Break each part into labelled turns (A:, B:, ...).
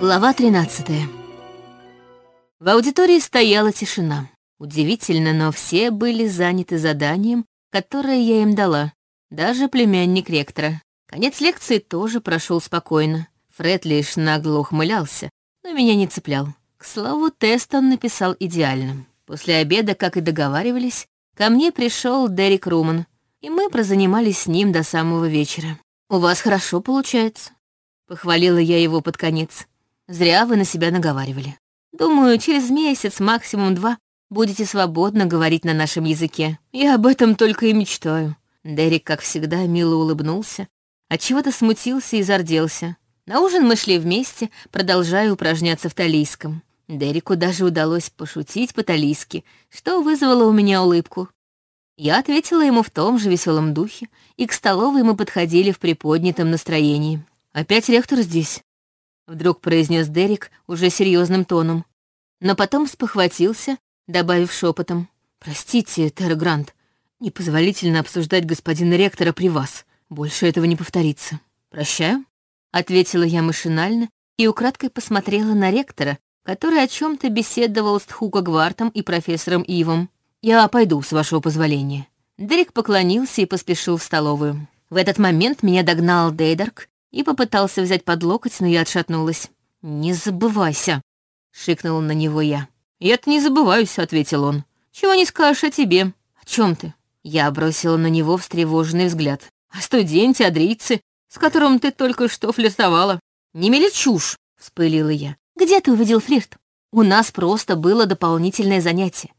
A: Глава 13 В аудитории стояла тишина. Удивительно, но все были заняты заданием, которое я им дала, даже племянник ректора. Конец лекции тоже прошел спокойно. Фред лишь нагло ухмылялся, но меня не цеплял. К слову, тест он написал идеальным. После обеда, как и договаривались, ко мне пришел Дерек Руман, и мы прозанимались с ним до самого вечера. «У вас хорошо получается», — похвалила я его под конец. «Зря вы на себя наговаривали. Думаю, через месяц, максимум два, будете свободно говорить на нашем языке. Я об этом только и мечтаю». Дерек, как всегда, мило улыбнулся, отчего-то смутился и зарделся. На ужин мы шли вместе, продолжая упражняться в талийском. Дереку даже удалось пошутить по-талийски, что вызвало у меня улыбку. Я ответила ему в том же веселом духе, и к столовой мы подходили в приподнятом настроении. «Опять ректор здесь?» — вдруг произнес Дерек уже серьезным тоном. Но потом спохватился, добавив шепотом. «Простите, Терра Грант, непозволительно обсуждать господина ректора при вас. Больше этого не повторится. Прощаю?» — ответила я машинально и украдкой посмотрела на ректора, который о чем то беседовал с Тхука Гвартом и профессором Ивом. «Я пойду, с вашего позволения». Дерек поклонился и поспешил в столовую. В этот момент меня догнал Дейдарк и попытался взять под локоть, но я отшатнулась. «Не забывайся», — шикнула на него я. «Я-то не забываюсь», — ответил он. «Чего не скажешь о тебе? О чем ты?» Я бросила на него встревоженный взгляд. «О студенте, адрийце, с которым ты только что флиртовала. Не мели чушь», — вспылила я. Где ты увидел флирт? У нас просто было дополнительное занятие.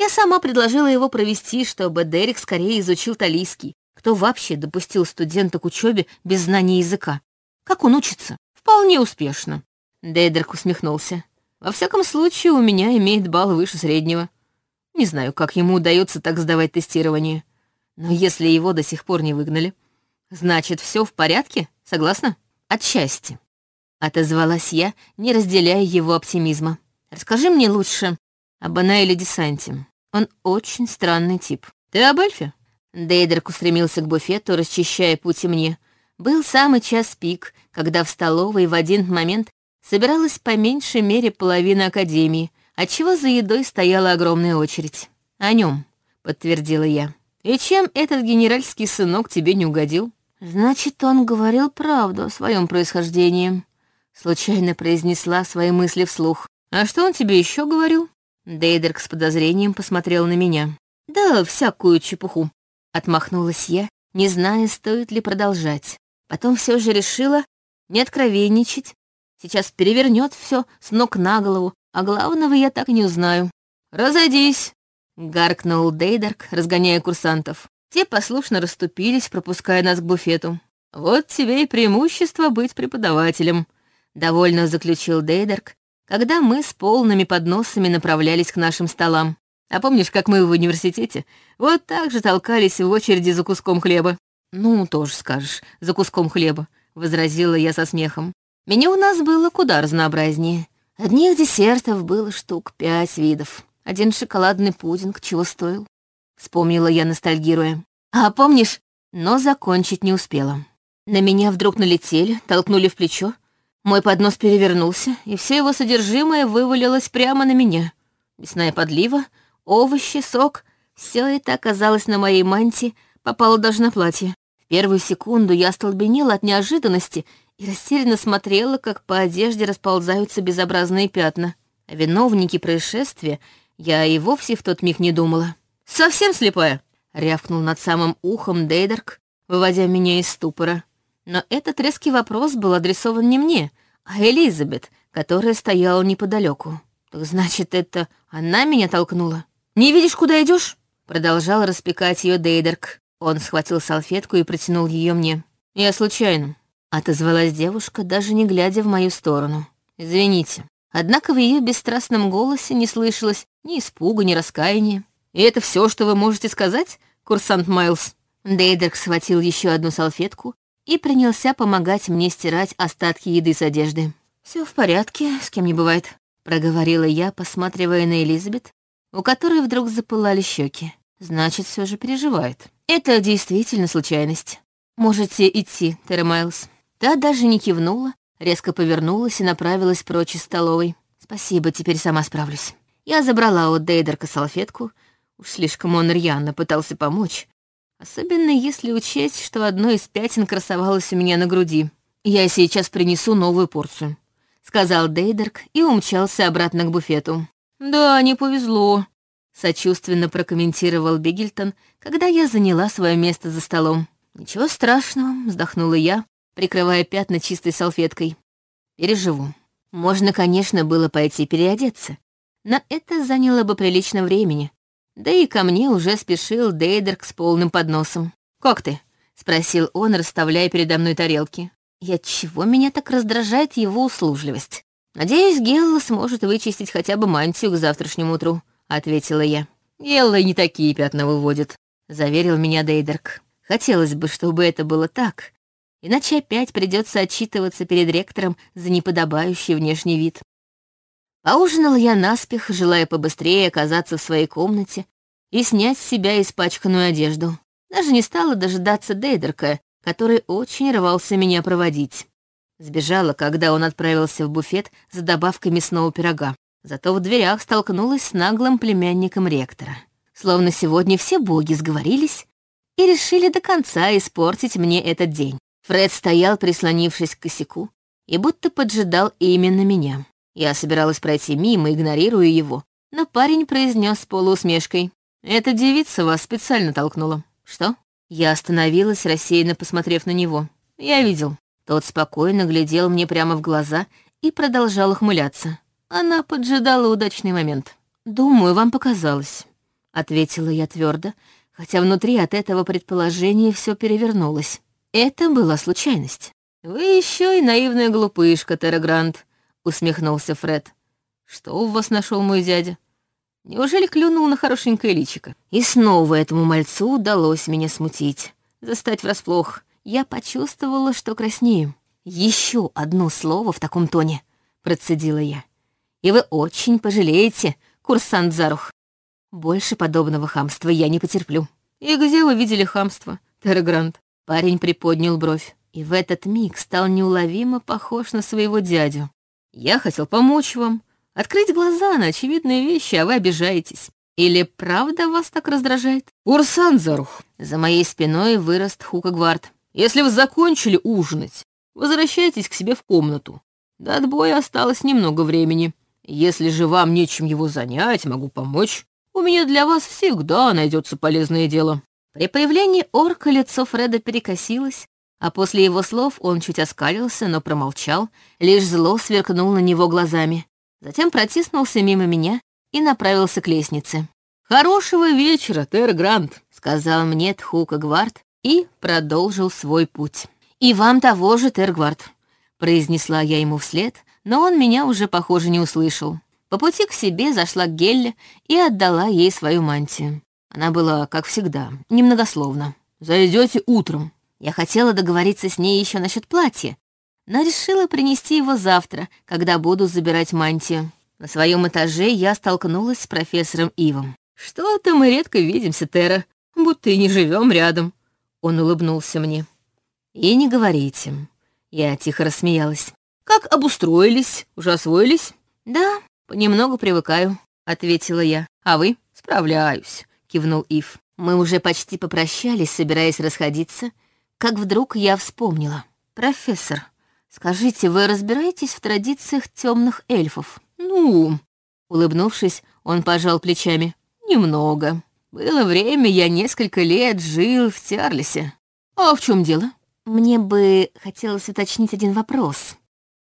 A: Я сама предложила его провести, чтобы Дерек скорее изучил талийский. Кто вообще допустил студента к учебе без знания языка? Как он учится? Вполне успешно. Дейдерк усмехнулся. Во всяком случае, у меня имеет балл выше среднего. Не знаю, как ему удается так сдавать тестирование. Но если его до сих пор не выгнали, значит, все в порядке, согласна? Отчасти. Отозвалась я, не разделяя его оптимизма. «Расскажи мне лучше об Анаэле Десанте. Он очень странный тип. Ты об эльфе?» Дейдерк устремился к буфету, расчищая пути мне. Был самый час пик, когда в столовой в один момент собиралась по меньшей мере половина академии, отчего за едой стояла огромная очередь. «О нем, подтвердила я. «И чем этот генеральский сынок тебе не угодил?» «Значит, он говорил правду о своем происхождении», Случайно произнесла свои мысли вслух. «А что он тебе еще говорил?» Дейдерк с подозрением посмотрел на меня. «Да, всякую чепуху», — отмахнулась я, не зная, стоит ли продолжать. Потом все же решила не откровенничать. Сейчас перевернет все с ног на голову, а главного я так не узнаю. «Разойдись!» — гаркнул Дейдерк, разгоняя курсантов. Те послушно расступились, пропуская нас к буфету. «Вот тебе и преимущество быть преподавателем», довольно заключил Дейдерк, когда мы с полными подносами направлялись к нашим столам. А помнишь, как мы в университете вот так же толкались в очереди за куском хлеба? Ну, тоже скажешь, за куском хлеба, возразила я со смехом. Меню у нас было куда разнообразнее. Одних десертов было штук пять видов. Один шоколадный пудинг чего стоил. Вспомнила я, ностальгируя. А помнишь, но закончить не успела. На меня вдруг налетели, толкнули в плечо, мой поднос перевернулся, и все его содержимое вывалилось прямо на меня. Мясная подлива, овощи, сок — все это оказалось на моей мантии, попало даже на платье. В первую секунду я остолбенела от неожиданности и растерянно смотрела, как по одежде расползаются безобразные пятна. О виновнике происшествия я и вовсе в тот миг не думала. «Совсем слепая?» — рявкнул над самым ухом Дейдерк, выводя меня из ступора. Но этот резкий вопрос был адресован не мне, а Элизабет, которая стояла неподалеку. Так значит, это она меня толкнула. «Не видишь, куда идешь? Продолжал распекать ее Дейдерк. Он схватил салфетку и протянул ее мне. «Я случайно», — отозвалась девушка, даже не глядя в мою сторону. «Извините». Однако в ее бесстрастном голосе не слышалось ни испуга, ни раскаяния. «И это все, что вы можете сказать, курсант Майлз?» Дейдерк схватил еще одну салфетку и принялся помогать мне стирать остатки еды с одежды. Все в порядке, с кем не бывает», — проговорила я, посматривая на Элизабет, у которой вдруг запылали щеки. «Значит, все же переживает. Это действительно случайность. Можете идти, Терра Майлз». Та даже не кивнула, резко повернулась и направилась прочь из столовой. «Спасибо, теперь сама справлюсь». Я забрала у Дейдерка салфетку, уж слишком он рьяно пытался помочь, особенно если учесть, что одно из пятен красовалось у меня на груди. «Я сейчас принесу новую порцию», — сказал Дейдерк и умчался обратно к буфету. «Да, не повезло», — сочувственно прокомментировал Бигельтон, когда я заняла свое место за столом. «Ничего страшного», — вздохнула я, прикрывая пятна чистой салфеткой. «Переживу. Можно, конечно, было пойти переодеться, но это заняло бы прилично времени. Да и ко мне уже спешил Дейдерк с полным подносом. «Как ты?» — спросил он, расставляя передо мной тарелки. И отчего меня так раздражает его услужливость? «Надеюсь, Гелла сможет вычистить хотя бы мантию к завтрашнему утру», — ответила я. «Гелла не такие пятна выводит», — заверил меня Дейдерк. Хотелось бы, чтобы это было так, иначе опять придется отчитываться перед ректором за неподобающий внешний вид. Поужинала я наспех, желая побыстрее оказаться в своей комнате и снять с себя испачканную одежду. Даже не стала дожидаться Дейдерка, который очень рвался меня проводить. Сбежала, когда он отправился в буфет за добавкой мясного пирога. Зато в дверях столкнулась с наглым племянником ректора. Словно сегодня все боги сговорились и решили до конца испортить мне этот день. Фред стоял, прислонившись к косяку, и будто поджидал именно меня. Я собиралась пройти мимо, игнорируя его, но парень произнес с полуусмешкой. «Эта девица вас специально толкнула». «Что?» Я остановилась, рассеянно посмотрев на него. Я видел. Тот спокойно глядел мне прямо в глаза и продолжал ухмыляться. Она поджидала удачный момент. «Думаю, вам показалось», — ответила я твердо, хотя внутри от этого предположения все перевернулось. Это была случайность. «Вы еще и наивная глупышка, Террагрант», — усмехнулся Фред. «Что у вас нашел мой дядя? Неужели клюнул на хорошенькое личико?» И снова этому мальцу удалось меня смутить, застать врасплох. Я почувствовала, что краснею. Еще одно слово в таком тоне», — процедила я. «И вы очень пожалеете, курсант Зарух. Больше подобного хамства я не потерплю. И где вы видели хамство, Террагрант? Парень приподнял бровь. И в этот миг стал неуловимо похож на своего дядю. Я хотел помочь вам, открыть глаза на очевидные вещи, а вы обижаетесь. Или правда вас так раздражает? Урсан Зарух. За моей спиной вырос Хукагвард. Если вы закончили ужинать, возвращайтесь к себе в комнату. До отбоя осталось немного времени. Если же вам нечем его занять, могу помочь. У меня для вас всегда найдется полезное дело». При появлении орка лицо Фреда перекосилось, а после его слов он чуть оскалился, но промолчал, лишь зло сверкнул на него глазами. Затем протиснулся мимо меня и направился к лестнице. «Хорошего вечера, Тер Грант», — сказал мне Тхука Гвард и продолжил свой путь. «И вам того же, Тергвард», — произнесла я ему вслед, но он меня уже, похоже, не услышал. По пути к себе зашла к Гелле и отдала ей свою мантию. Она была, как всегда, немногословна. «Зайдете утром». Я хотела договориться с ней еще насчет платья, но решила принести его завтра, когда буду забирать мантию. На своем этаже я столкнулась с профессором Ивом. «Что-то мы редко видимся, Тера, будто и не живем рядом». Он улыбнулся мне. «И не говорите». Я тихо рассмеялась. «Как обустроились? Уже освоились?» «Да, «Понемногу привыкаю», — ответила я. «А вы?» «Справляюсь», — кивнул Ив. Мы уже почти попрощались, собираясь расходиться, как вдруг я вспомнила. «Профессор, скажите, вы разбираетесь в традициях темных эльфов?» «Ну...» Улыбнувшись, он пожал плечами. «Немного. Было время, я несколько лет жил в Тиарлисе. А в чем дело?» «Мне бы хотелось уточнить один вопрос».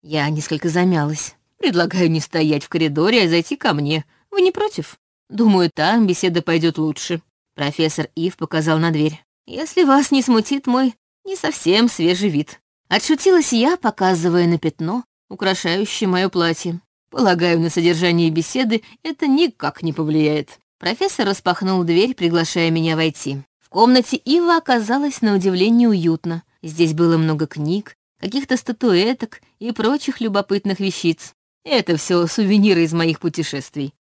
A: Я несколько замялась. Предлагаю не стоять в коридоре, а зайти ко мне. Вы не против? Думаю, там беседа пойдет лучше. Профессор Ив показал на дверь. Если вас не смутит мой не совсем свежий вид. Отшутилась я, показывая на пятно, украшающее мое платье. Полагаю, на содержание беседы это никак не повлияет. Профессор распахнул дверь, приглашая меня войти. В комнате Ива оказалось на удивление уютно. Здесь было много книг, каких-то статуэток и прочих любопытных вещиц. Это все сувениры из моих путешествий.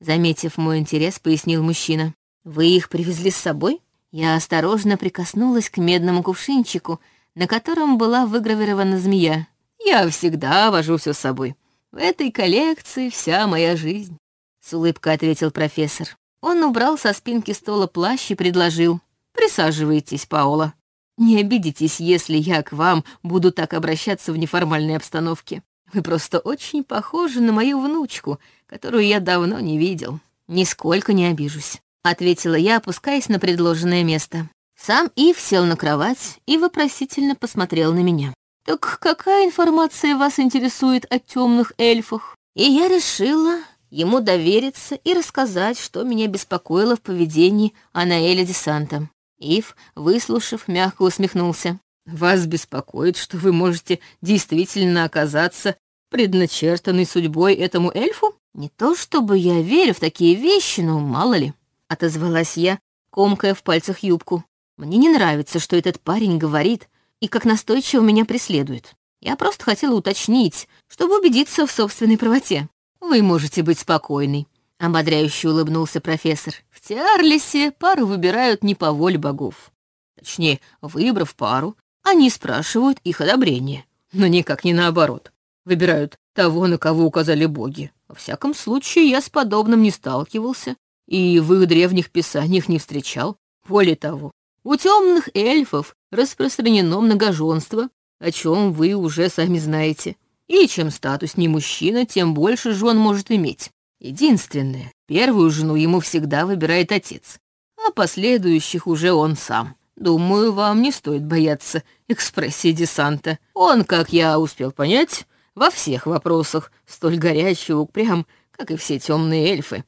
A: Заметив мой интерес, пояснил мужчина. Вы их привезли с собой? Я осторожно прикоснулась к медному кувшинчику, на котором была выгравирована змея. Я всегда вожу все с собой. В этой коллекции вся моя жизнь», — с улыбкой ответил профессор. Он убрал со спинки стола плащ и предложил. «Присаживайтесь, Паула. Не обидитесь, если я к вам буду так обращаться в неформальной обстановке. Вы просто очень похожи на мою внучку, которую я давно не видел. Нисколько не обижусь», — ответила я, опускаясь на предложенное место. Сам Ив сел на кровать и вопросительно посмотрел на меня. «Так какая информация вас интересует о темных эльфах?» И я решила ему довериться и рассказать, что меня беспокоило в поведении Анаэля Десанта. Ив, выслушав, мягко усмехнулся. «Вас беспокоит, что вы можете действительно оказаться предначертанной судьбой этому эльфу?» «Не то чтобы я верю в такие вещи, но мало ли», — отозвалась я, комкая в пальцах юбку. «Мне не нравится, что этот парень говорит, и как настойчиво меня преследует. Я просто хотела уточнить, чтобы убедиться в собственной правоте. Вы можете быть спокойной», — ободряюще улыбнулся профессор. Тиарлисе пару выбирают не по воле богов. Точнее, выбрав пару, они спрашивают их одобрение. Но никак не наоборот. Выбирают того, на кого указали боги. Во всяком случае, я с подобным не сталкивался и в их древних писаниях не встречал. Более того, у темных эльфов распространено многоженство, о чем вы уже сами знаете. И чем статуснее мужчина, тем больше жен может иметь. Единственное, первую жену ему всегда выбирает отец, а последующих уже он сам. Думаю, вам не стоит бояться экспрессии десанта. Он, как я успел понять, во всех вопросах столь горячий упрям, как и все темные эльфы.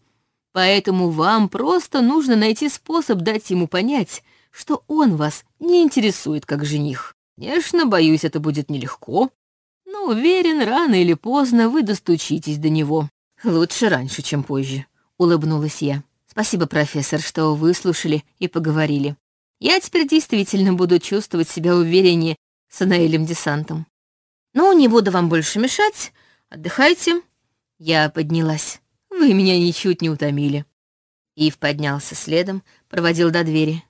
A: Поэтому вам просто нужно найти способ дать ему понять, что он вас не интересует как жених. Конечно, боюсь, это будет нелегко, уверен, рано или поздно вы достучитесь до него. «Лучше раньше, чем позже», — улыбнулась я. «Спасибо, профессор, что выслушали и поговорили. Я теперь действительно буду чувствовать себя увереннее с Анаэлем Десантом. Ну, не буду вам больше мешать. Отдыхайте». Я поднялась. «Вы меня ничуть не утомили». Ив поднялся следом, проводил до двери.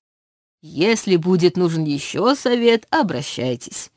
A: «Если будет нужен еще совет, обращайтесь.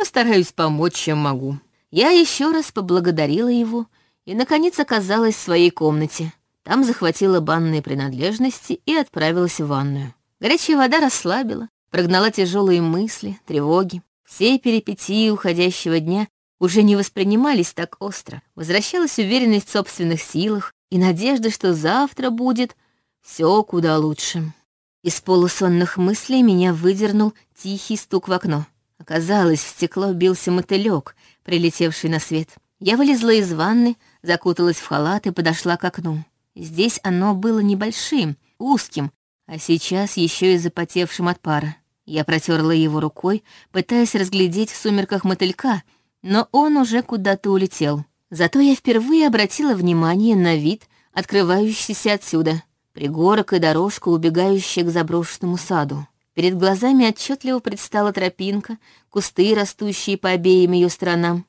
A: Постараюсь помочь, чем могу». Я еще раз поблагодарила его и, наконец, оказалась в своей комнате. Там захватила банные принадлежности и отправилась в ванную. Горячая вода расслабила, прогнала тяжелые мысли, тревоги. Все перипетии уходящего дня уже не воспринимались так остро. Возвращалась уверенность в собственных силах и надежда, что завтра будет все куда лучше. Из полусонных мыслей меня выдернул тихий стук в окно. Оказалось, в стекло бился мотылек, прилетевший на свет. Я вылезла из ванны, закуталась в халат и подошла к окну. Здесь оно было небольшим, узким, а сейчас еще и запотевшим от пара. Я протерла его рукой, пытаясь разглядеть в сумерках мотылька, но он уже куда-то улетел. Зато я впервые обратила внимание на вид, открывающийся отсюда. Пригорок и дорожка, убегающая к заброшенному саду. Перед глазами отчетливо предстала тропинка, кусты, растущие по обеим ее сторонам,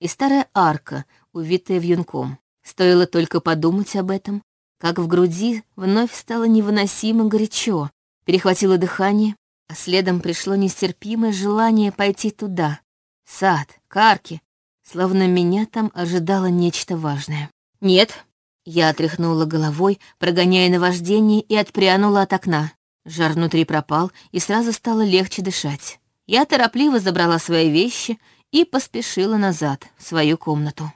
A: и старая арка, увитая вьюнком. Стоило только подумать об этом, как в груди вновь стало невыносимо горячо, перехватило дыхание, а следом пришло нестерпимое желание пойти туда, в сад, к арке, словно меня там ожидало нечто важное. «Нет», — я отряхнула головой, прогоняя наваждение, и отпрянула от окна. Жар внутри пропал, и сразу стало легче дышать. Я торопливо забрала свои вещи — и поспешила назад, в свою комнату.